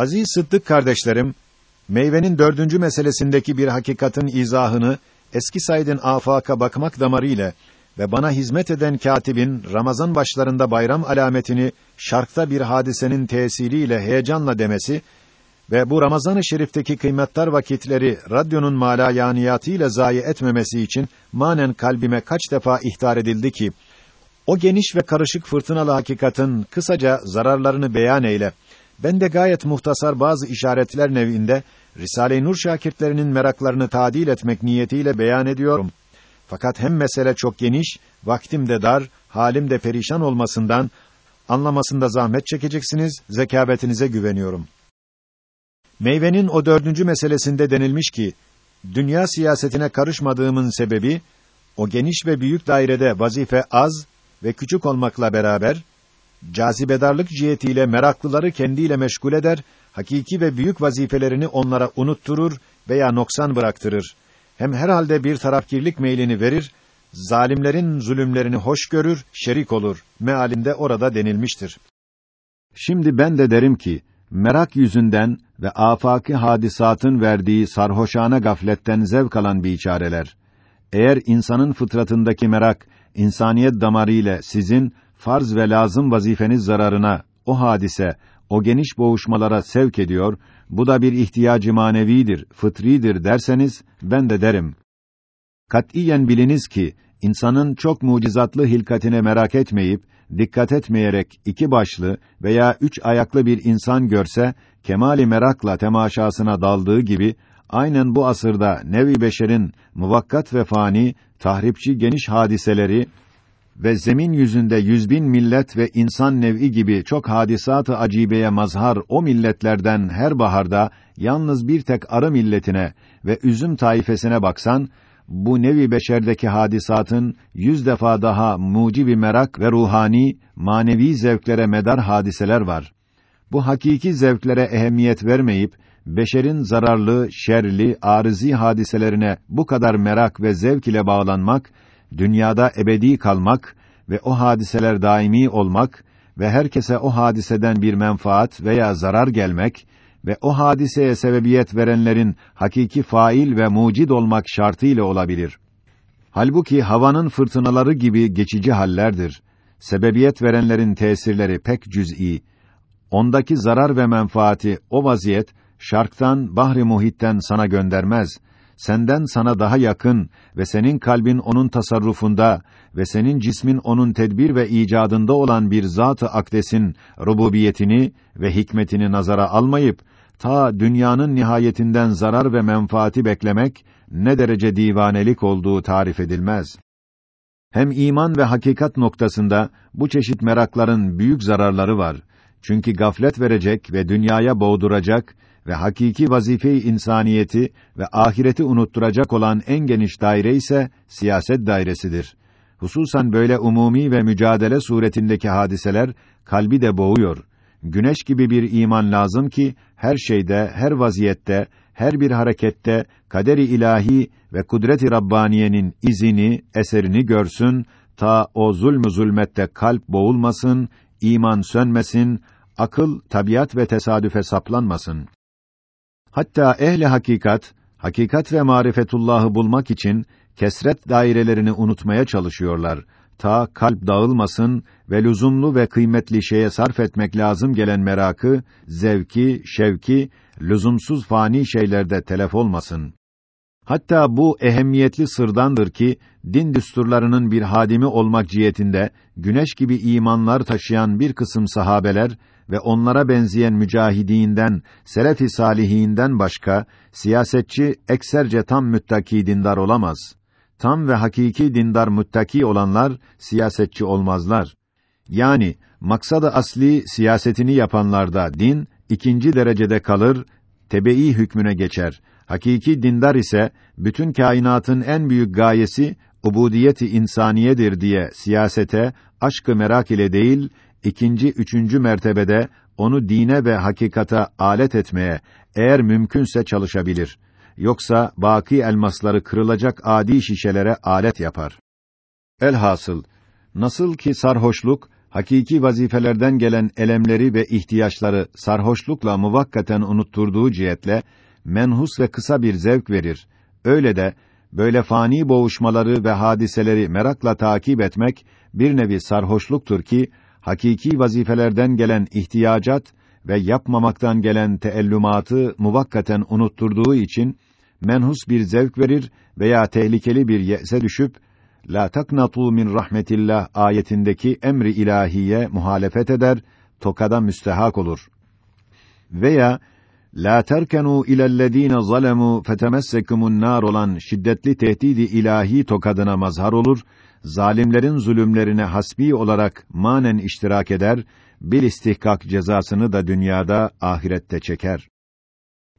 Aziz Sıddık kardeşlerim, meyvenin dördüncü meselesindeki bir hakikatin izahını eski Said'in afaka bakmak damarıyla ve bana hizmet eden katibin Ramazan başlarında bayram alametini şarkta bir hadisenin tesiriyle heyecanla demesi ve bu Ramazan-ı Şerif'teki kıymetler vakitleri radyonun malayaniyatıyla zayi etmemesi için manen kalbime kaç defa ihtar edildi ki o geniş ve karışık fırtınalı hakikatin kısaca zararlarını beyan eyle. Ben de gayet muhtasar bazı işaretler nevinde Risale-i Nur şakirtlerinin meraklarını tadil etmek niyetiyle beyan ediyorum. Fakat hem mesele çok geniş, vaktim de dar, halim de perişan olmasından anlamasında zahmet çekeceksiniz, zekavetinize güveniyorum. Meyvenin o dördüncü meselesinde denilmiş ki, dünya siyasetine karışmadığımın sebebi, o geniş ve büyük dairede vazife az ve küçük olmakla beraber, cazibedarlık cihetiyle meraklıları kendiyle meşgul eder, hakiki ve büyük vazifelerini onlara unutturur veya noksan bıraktırır. Hem herhalde bir tarafkirlik meylini verir, zalimlerin zulümlerini hoş görür, şerik olur. Mealinde orada denilmiştir. Şimdi ben de derim ki, merak yüzünden ve afaki hadisatın verdiği sarhoşane gafletten zevk alan biçareler. Eğer insanın fıtratındaki merak, insaniyet damarı ile sizin farz ve lazım vazifeniz zararına o hadise, o geniş boğuşmalara sevk ediyor, bu da bir ihtiyacı manevidir, fıtridir derseniz, ben de derim. Katiyen biliniz ki, insanın çok mucizatlı hilkatine merak etmeyip, dikkat etmeyerek iki başlı veya üç ayaklı bir insan görse, kemali merakla temaşasına daldığı gibi, aynen bu asırda nevi beşerin muvakkat ve fani, tahripçi geniş hadiseleri ve zemin yüzünde yüz bin millet ve insan nev'i gibi çok hadisat-ı acibeye mazhar o milletlerden her baharda yalnız bir tek arı milletine ve üzüm taifesine baksan, bu nevi beşerdeki hadisatın yüz defa daha mucibi merak ve ruhani, manevi zevklere medar hadiseler var. Bu hakiki zevklere ehemmiyet vermeyip, beşerin zararlı, şerli, arızi hadiselerine bu kadar merak ve zevk ile bağlanmak, dünyada ebedi kalmak ve o hadiseler daimi olmak ve herkese o hadiseden bir menfaat veya zarar gelmek ve o hadiseye sebebiyet verenlerin hakiki fail ve mucid olmak şartıyla olabilir. Halbuki havanın fırtınaları gibi geçici hallerdir. Sebebiyet verenlerin tesirleri pek cüz'i. Ondaki zarar ve menfaati o vaziyet şarktan, bahri muhitten sana göndermez. Senden sana daha yakın ve senin kalbin onun tasarrufunda ve senin cismin onun tedbir ve icadında olan bir zat-ı akdesin rububiyetini ve hikmetini nazara almayıp ta dünyanın nihayetinden zarar ve menfaati beklemek ne derece divanelik olduğu tarif edilmez. Hem iman ve hakikat noktasında bu çeşit merakların büyük zararları var. Çünkü gaflet verecek ve dünyaya boğduracak ve hakiki vazife-i insaniyeti ve ahireti unutturacak olan en geniş daire ise siyaset dairesidir. Hususan böyle umumi ve mücadele suretindeki hadiseler kalbi de boğuyor. Güneş gibi bir iman lazım ki her şeyde, her vaziyette, her bir harekette kaderi ilahi ve kudret-i rabbaniyenin izini, eserini görsün ta o zulmü zulmette kalp boğulmasın, iman sönmesin, akıl tabiat ve tesadüfe saplanmasın. Hatta ehli hakikat, hakikat ve marifetullahı bulmak için kesret dairelerini unutmaya çalışıyorlar. Ta kalp dağılmasın ve lüzumlu ve kıymetli şeye sarf etmek lazım gelen merakı, zevki, şevki, lüzumsuz fani şeylerde telef olmasın. Hatta bu ehemmiyetli sırdandır ki din düsturlarının bir hadimi olmak cihetinde güneş gibi imanlar taşıyan bir kısım sahabeler ve onlara benzeyen mücahidinden, selef-i salihinden başka siyasetçi ekserce tam müttaki dindar olamaz. Tam ve hakiki dindar müttaki olanlar siyasetçi olmazlar. Yani maksadı asli siyasetini yapanlarda din ikinci derecede kalır, tebeî hükmüne geçer. Hakiki dindar ise bütün kainatın en büyük gayesi ubudiyeti insaniyedir diye siyasete aşkı merak ile değil, ikinci, üçüncü mertebede onu dine ve hakikata alet etmeye eğer mümkünse çalışabilir. Yoksa baki elmasları kırılacak adi şişelere alet yapar. Elhasıl nasıl ki sarhoşluk hakiki vazifelerden gelen elemleri ve ihtiyaçları sarhoşlukla muvakkaten unutturduğu cihetle menhus ve kısa bir zevk verir. Öyle de böyle fani boğuşmaları ve hadiseleri merakla takip etmek bir nevi sarhoşluktur ki hakiki vazifelerden gelen ihtiyacat ve yapmamaktan gelen teellümatı muvakkaten unutturduğu için menhus bir zevk verir veya tehlikeli bir yese düşüp la taknatu min rahmetillah ayetindeki emri ilahiye muhalefet eder, tokada müstehak olur. Veya la terkenu ilellezine zalemu fetemessekumun nar olan şiddetli tehdidi ilahi tokadına mazhar olur, zalimlerin zulümlerine hasbi olarak manen iştirak eder, bir istihkak cezasını da dünyada ahirette çeker.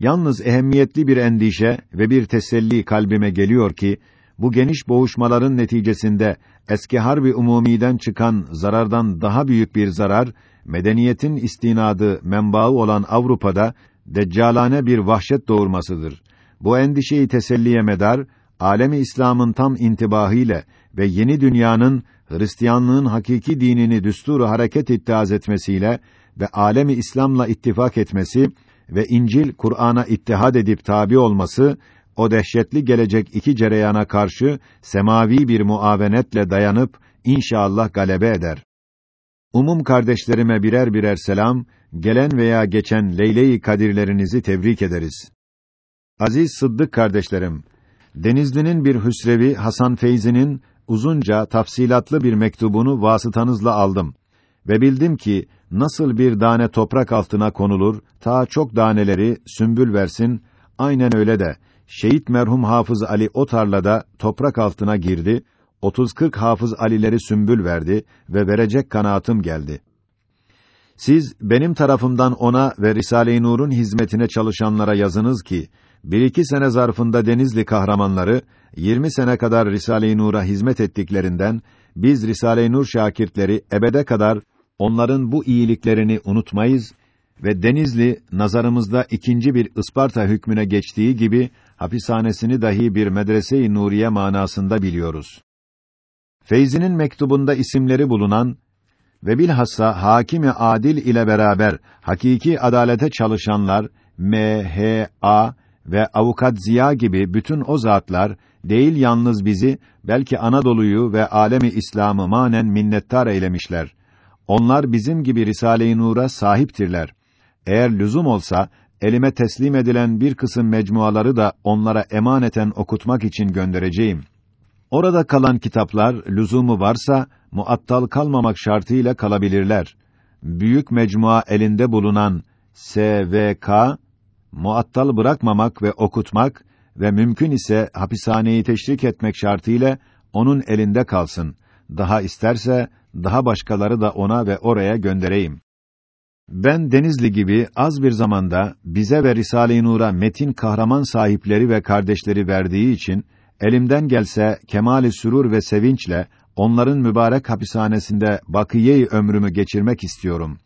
Yalnız ehemmiyetli bir endişe ve bir teselli kalbime geliyor ki bu geniş boğuşmaların neticesinde eski harbi umumiden çıkan zarardan daha büyük bir zarar medeniyetin istinadı menbaı olan Avrupa'da deccalane bir vahşet doğurmasıdır. Bu endişeyi teselliye medar alemi İslam'ın tam intibahıyla ve yeni dünyanın Hristiyanlığın hakiki dinini düsturu hareket ittihaz etmesiyle ve alemi İslam'la ittifak etmesi ve İncil Kur'an'a ittihad edip tabi olması o dehşetli gelecek iki cereyana karşı semavi bir muavenetle dayanıp inşallah galebe eder. Umum kardeşlerime birer birer selam, gelen veya geçen Leyle-i Kadirlerinizi tebrik ederiz. Aziz Sıddık kardeşlerim, Denizli'nin bir hüsrevi Hasan Feyzi'nin uzunca, tafsilatlı bir mektubunu vasıtanızla aldım ve bildim ki nasıl bir tane toprak altına konulur, ta çok daneleri sümbül versin, aynen öyle de şehit merhum Hafız Ali o tarlada toprak altına girdi, 30-40 Hafız Alileri sümbül verdi ve verecek kanaatim geldi. Siz benim tarafımdan ona ve Risale-i Nur'un hizmetine çalışanlara yazınız ki bir iki sene zarfında Denizli kahramanları 20 sene kadar Risale-i Nur'a hizmet ettiklerinden biz Risale-i Nur şakirtleri ebede kadar onların bu iyiliklerini unutmayız ve Denizli nazarımızda ikinci bir Isparta hükmüne geçtiği gibi hapishanesini dahi bir medrese-i nuriye manasında biliyoruz. Feyzi'nin mektubunda isimleri bulunan ve bilhassa hakimi adil ile beraber hakiki adalete çalışanlar M, H, A ve avukat Ziya gibi bütün o zatlar değil yalnız bizi belki Anadolu'yu ve alemi İslam'ı manen minnettar eylemişler. Onlar bizim gibi Risale-i Nur'a sahiptirler. Eğer lüzum olsa elime teslim edilen bir kısım mecmuaları da onlara emaneten okutmak için göndereceğim. Orada kalan kitaplar lüzumu varsa muattal kalmamak şartıyla kalabilirler. Büyük mecmua elinde bulunan SVK muattal bırakmamak ve okutmak ve mümkün ise hapishaneyi teşrik etmek şartıyla onun elinde kalsın. Daha isterse daha başkaları da ona ve oraya göndereyim. Ben Denizli gibi az bir zamanda bize ve Risale-i Nur'a metin kahraman sahipleri ve kardeşleri verdiği için elimden gelse kemali sürur ve sevinçle onların mübarek hapishanesinde bakiye ömrümü geçirmek istiyorum.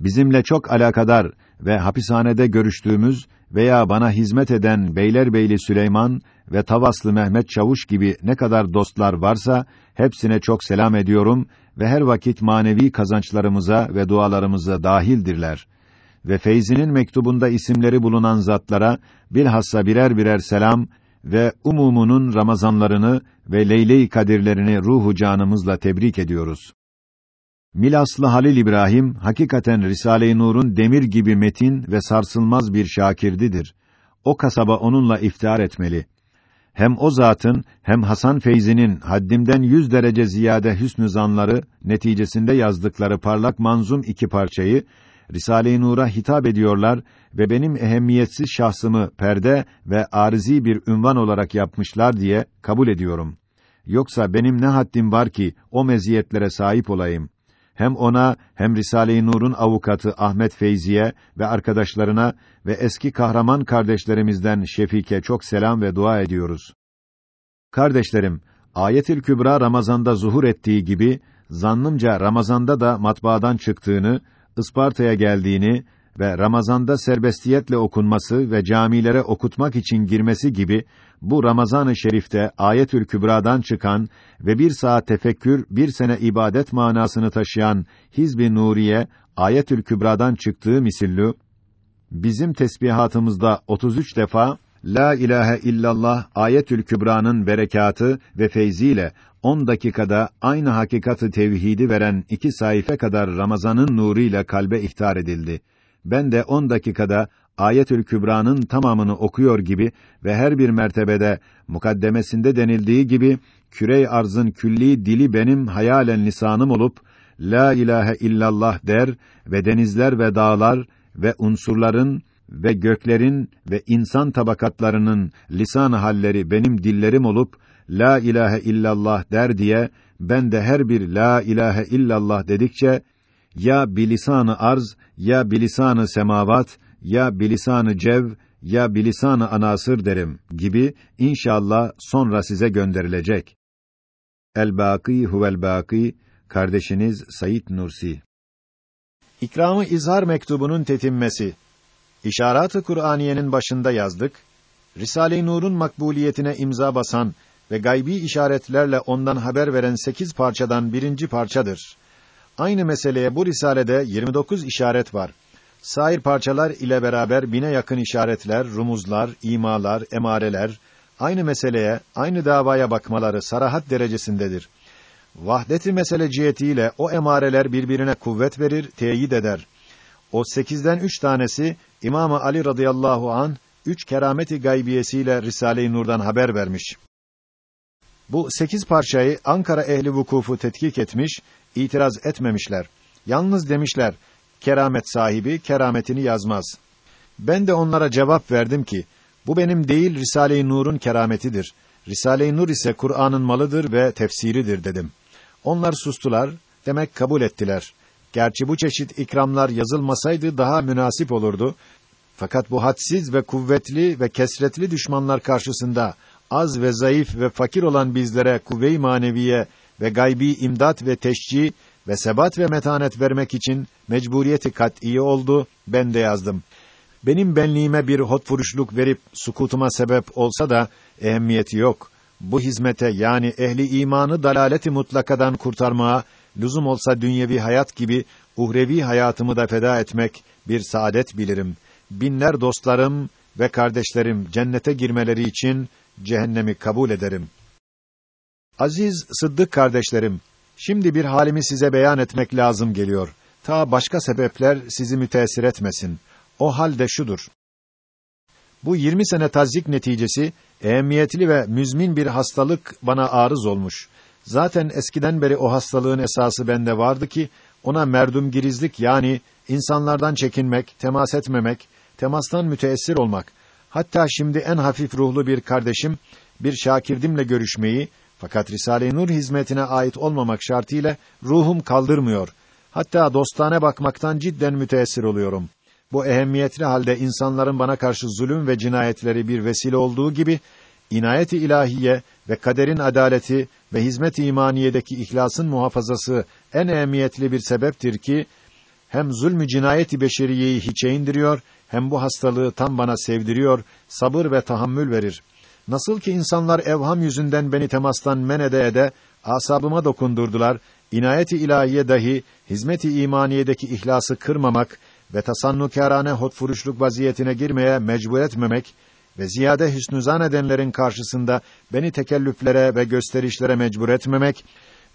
Bizimle çok alakadar ve hapishanede görüştüğümüz veya bana hizmet eden Beylerbeyli Süleyman ve Tavaslı Mehmet Çavuş gibi ne kadar dostlar varsa hepsine çok selam ediyorum ve her vakit manevi kazançlarımıza ve dualarımıza dahildirler. Ve Feyzi'nin mektubunda isimleri bulunan zatlara bilhassa birer birer selam ve umumunun Ramazanlarını ve Leyle-i Kadirlerini ruhu canımızla tebrik ediyoruz. Milaslı Halil İbrahim hakikaten Risale-i Nur'un demir gibi metin ve sarsılmaz bir şakirdidir. O kasaba onunla iftihar etmeli. Hem o zatın hem Hasan Feyzi'nin haddimden yüz derece ziyade hüsnü zanları neticesinde yazdıkları parlak manzum iki parçayı Risale-i Nur'a hitap ediyorlar ve benim ehemmiyetsiz şahsımı perde ve arizi bir ünvan olarak yapmışlar diye kabul ediyorum. Yoksa benim ne haddim var ki o meziyetlere sahip olayım? Hem ona hem Risale-i Nur'un avukatı Ahmet Feyziye ve arkadaşlarına ve eski kahraman kardeşlerimizden Şefike çok selam ve dua ediyoruz. Kardeşlerim, Ayetül Kübra Ramazan'da zuhur ettiği gibi zannımca Ramazan'da da matbaadan çıktığını, Isparta'ya geldiğini ve Ramazanda serbestiyetle okunması ve camilere okutmak için girmesi gibi bu Ramazan-ı Şerif'te Ayetül Kübra'dan çıkan ve bir saat tefekkür, bir sene ibadet manasını taşıyan Hizb-i Nuriye Ayetül Kübra'dan çıktığı misillü bizim tesbihatımızda 33 defa La ilahe illallah Ayetül Kübra'nın berekatı ve feyziyle 10 dakikada aynı hakikatı tevhidi veren iki sayfa kadar Ramazan'ın nuruyla kalbe ihtar edildi. Ben de 10 dakikada Ayetül Kübra'nın tamamını okuyor gibi ve her bir mertebede mukaddemesinde denildiği gibi kürey arzın külli dili benim hayalen lisanım olup la ilahe illallah der ve denizler ve dağlar ve unsurların ve göklerin ve insan tabakatlarının lisan halleri benim dillerim olup la ilahe illallah der diye ben de her bir la ilahe illallah dedikçe ya bilisanı arz ya bilisanı semavat ya bilisanı cev ya bilisanı anasır derim gibi inşallah sonra size gönderilecek. El Baki huvel Baki kardeşiniz Sayit Nursi. İkramı izhar mektubunun tetinmesi. İşarat-ı Kur'aniyenin başında yazdık. Risale-i Nur'un makbuliyetine imza basan ve gaybi işaretlerle ondan haber veren sekiz parçadan birinci parçadır. Aynı meseleye bu risalede 29 işaret var. Sair parçalar ile beraber bine yakın işaretler, rumuzlar, imalar, emareler, aynı meseleye, aynı davaya bakmaları sarahat derecesindedir. Vahdeti mesele cihetiyle o emareler birbirine kuvvet verir, teyit eder. O sekizden üç tanesi İmam Ali radıyallahu an üç kerameti gaybiyesiyle Risale-i Nur'dan haber vermiş. Bu sekiz parçayı Ankara ehli vukufu tetkik etmiş, itiraz etmemişler. Yalnız demişler, keramet sahibi kerametini yazmaz. Ben de onlara cevap verdim ki, bu benim değil Risale-i Nur'un kerametidir. Risale-i Nur ise Kur'an'ın malıdır ve tefsiridir dedim. Onlar sustular, demek kabul ettiler. Gerçi bu çeşit ikramlar yazılmasaydı daha münasip olurdu. Fakat bu hadsiz ve kuvvetli ve kesretli düşmanlar karşısında az ve zayıf ve fakir olan bizlere kuvve-i maneviye ve gaybi imdat ve teşcih ve sebat ve metanet vermek için mecburiyeti kat'î oldu. Ben de yazdım. Benim benliğime bir hotfuruşluk verip sukutuma sebep olsa da ehemmiyeti yok. Bu hizmete yani ehli imanı dalaleti mutlakadan kurtarmaya lüzum olsa dünyevi hayat gibi uhrevi hayatımı da feda etmek bir saadet bilirim. Binler dostlarım ve kardeşlerim cennete girmeleri için cehennemi kabul ederim. Aziz Sıddık kardeşlerim, şimdi bir halimi size beyan etmek lazım geliyor. Ta başka sebepler sizi müteessir etmesin. O hal de şudur. Bu 20 sene tazik neticesi ehemmiyetli ve müzmin bir hastalık bana arız olmuş. Zaten eskiden beri o hastalığın esası bende vardı ki ona merdum girizlik yani insanlardan çekinmek, temas etmemek, temastan müteessir olmak. Hatta şimdi en hafif ruhlu bir kardeşim bir şakirdimle görüşmeyi fakat Risale-i Nur hizmetine ait olmamak şartıyla ruhum kaldırmıyor. Hatta dostane bakmaktan cidden müteessir oluyorum. Bu ehemmiyetli halde insanların bana karşı zulüm ve cinayetleri bir vesile olduğu gibi inayet-i ilahiye ve kaderin adaleti ve hizmet-i imaniyedeki ihlasın muhafazası en ehemmiyetli bir sebeptir ki hem zulmü cinayeti beşeriyeyi hiçe indiriyor hem bu hastalığı tam bana sevdiriyor, sabır ve tahammül verir. Nasıl ki insanlar evham yüzünden beni temastan men ede ede asabıma dokundurdular, inayet-i ilahiye dahi hizmet-i imaniyedeki ihlası kırmamak ve tasannukârane hotfuruşluk vaziyetine girmeye mecbur etmemek ve ziyade hüsnü zan edenlerin karşısında beni tekellüflere ve gösterişlere mecbur etmemek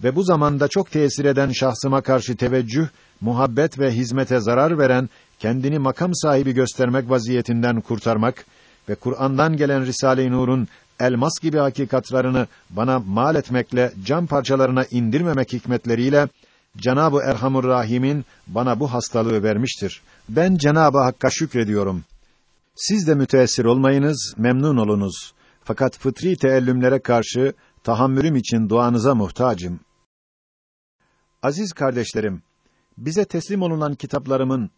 ve bu zamanda çok tesir eden şahsıma karşı teveccüh, muhabbet ve hizmete zarar veren, kendini makam sahibi göstermek vaziyetinden kurtarmak ve Kur'an'dan gelen Risale-i Nur'un elmas gibi hakikatlarını bana mal etmekle cam parçalarına indirmemek hikmetleriyle Cenab-ı Erhamur Rahim'in bana bu hastalığı vermiştir. Ben Cenab-ı Hakk'a şükrediyorum. Siz de müteessir olmayınız, memnun olunuz. Fakat fıtri teellümlere karşı tahammülüm için duanıza muhtacım. Aziz kardeşlerim, bize teslim olunan kitaplarımın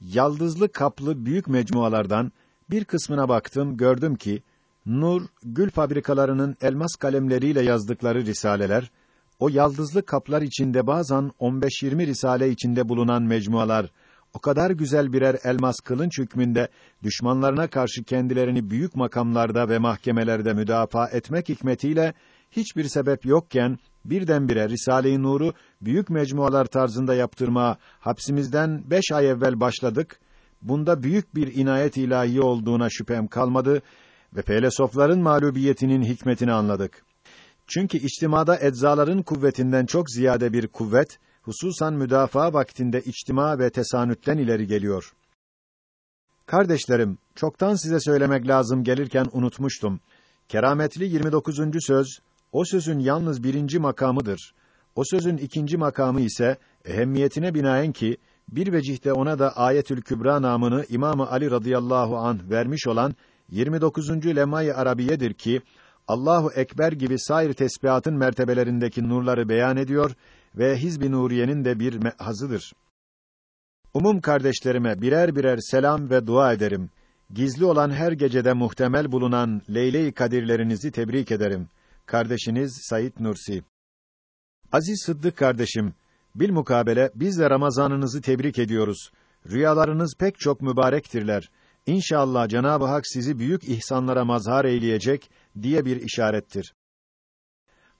yaldızlı kaplı büyük mecmualardan bir kısmına baktım, gördüm ki Nur, gül fabrikalarının elmas kalemleriyle yazdıkları risaleler, o yaldızlı kaplar içinde bazen 15-20 risale içinde bulunan mecmualar, o kadar güzel birer elmas kılınç hükmünde düşmanlarına karşı kendilerini büyük makamlarda ve mahkemelerde müdafaa etmek hikmetiyle hiçbir sebep yokken birdenbire Risale-i Nur'u büyük mecmualar tarzında yaptırmaya hapsimizden beş ay evvel başladık. Bunda büyük bir inayet ilahi olduğuna şüphem kalmadı ve felsefeler'in mağlubiyetinin hikmetini anladık. Çünkü içtimada eczaların kuvvetinden çok ziyade bir kuvvet, hususan müdafaa vaktinde içtima ve tesanütten ileri geliyor. Kardeşlerim, çoktan size söylemek lazım gelirken unutmuştum. Kerametli 29. söz, o sözün yalnız birinci makamıdır. O sözün ikinci makamı ise, ehemmiyetine binaen ki, bir vecihte ona da Ayetül Kübra namını İmam Ali radıyallahu anh vermiş olan 29. Lemay-ı Arabiyedir ki Allahu ekber gibi sair tesbihatın mertebelerindeki nurları beyan ediyor ve Hizb-i Nuriye'nin de bir mehazıdır. Umum kardeşlerime birer birer selam ve dua ederim. Gizli olan her gecede muhtemel bulunan Leyle-i Kadirlerinizi tebrik ederim. Kardeşiniz Sayit Nursi. Aziz Sıddık kardeşim, bil mukabele biz de Ramazanınızı tebrik ediyoruz. Rüyalarınız pek çok mübarektirler. İnşallah Cenab-ı Hak sizi büyük ihsanlara mazhar eyleyecek diye bir işarettir.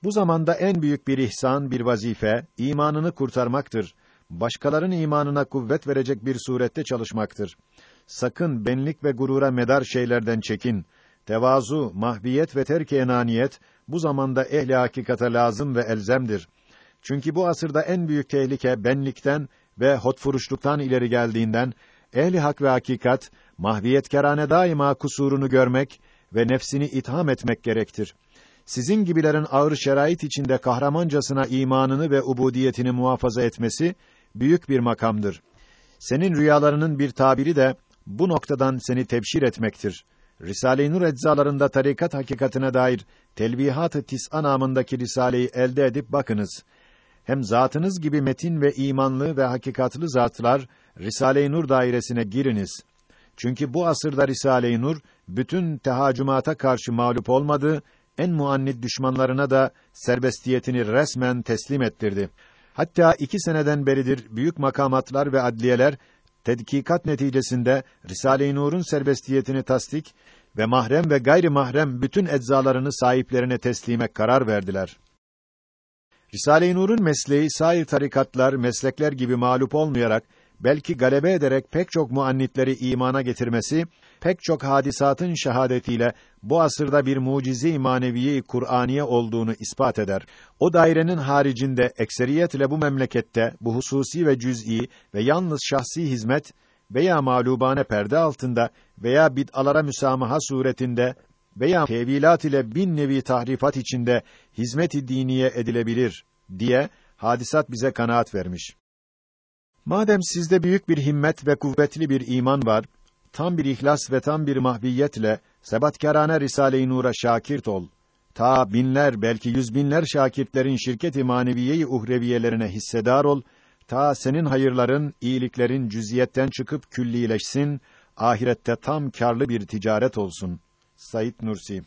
Bu zamanda en büyük bir ihsan, bir vazife, imanını kurtarmaktır. Başkaların imanına kuvvet verecek bir surette çalışmaktır. Sakın benlik ve gurura medar şeylerden çekin. Tevazu, mahviyet ve terk-i enaniyet bu zamanda ehli hakikate lazım ve elzemdir. Çünkü bu asırda en büyük tehlike benlikten ve hotfuruşluktan ileri geldiğinden ehli hak ve hakikat mahviyetkerane daima kusurunu görmek ve nefsini itham etmek gerektir. Sizin gibilerin ağır şerait içinde kahramancasına imanını ve ubudiyetini muhafaza etmesi büyük bir makamdır. Senin rüyalarının bir tabiri de bu noktadan seni tebşir etmektir. Risale-i Nur eczalarında tarikat hakikatine dair Telbihat-ı Tis'a namındaki risaleyi elde edip bakınız. Hem zatınız gibi metin ve imanlı ve hakikatlı zatlar Risale-i Nur dairesine giriniz. Çünkü bu asırda Risale-i Nur bütün tehacümata karşı mağlup olmadı, en muannid düşmanlarına da serbestiyetini resmen teslim ettirdi. Hatta iki seneden beridir büyük makamatlar ve adliyeler tedkikat neticesinde Risale-i Nur'un serbestiyetini tasdik ve mahrem ve gayri mahrem bütün eczalarını sahiplerine teslime karar verdiler. Risale-i Nur'un mesleği sair tarikatlar, meslekler gibi mağlup olmayarak belki galebe ederek pek çok muannitleri imana getirmesi, pek çok hadisatın şehadetiyle bu asırda bir mucize-i maneviye Kur'aniye olduğunu ispat eder. O dairenin haricinde ekseriyetle bu memlekette bu hususi ve cüz'i ve yalnız şahsi hizmet veya mağlubane perde altında veya bid'alara müsamaha suretinde veya tevilat ile bin nevi tahrifat içinde hizmet-i diniye edilebilir diye hadisat bize kanaat vermiş. Madem sizde büyük bir himmet ve kuvvetli bir iman var, tam bir ihlas ve tam bir mahviyetle sebatkârâne Risale-i Nur'a şakirt ol. Ta binler belki yüz binler şakirtlerin şirket-i maneviye-i uhreviyelerine hissedar ol. Ta senin hayırların, iyiliklerin cüziyetten çıkıp küllileşsin, ahirette tam karlı bir ticaret olsun. Said Nursi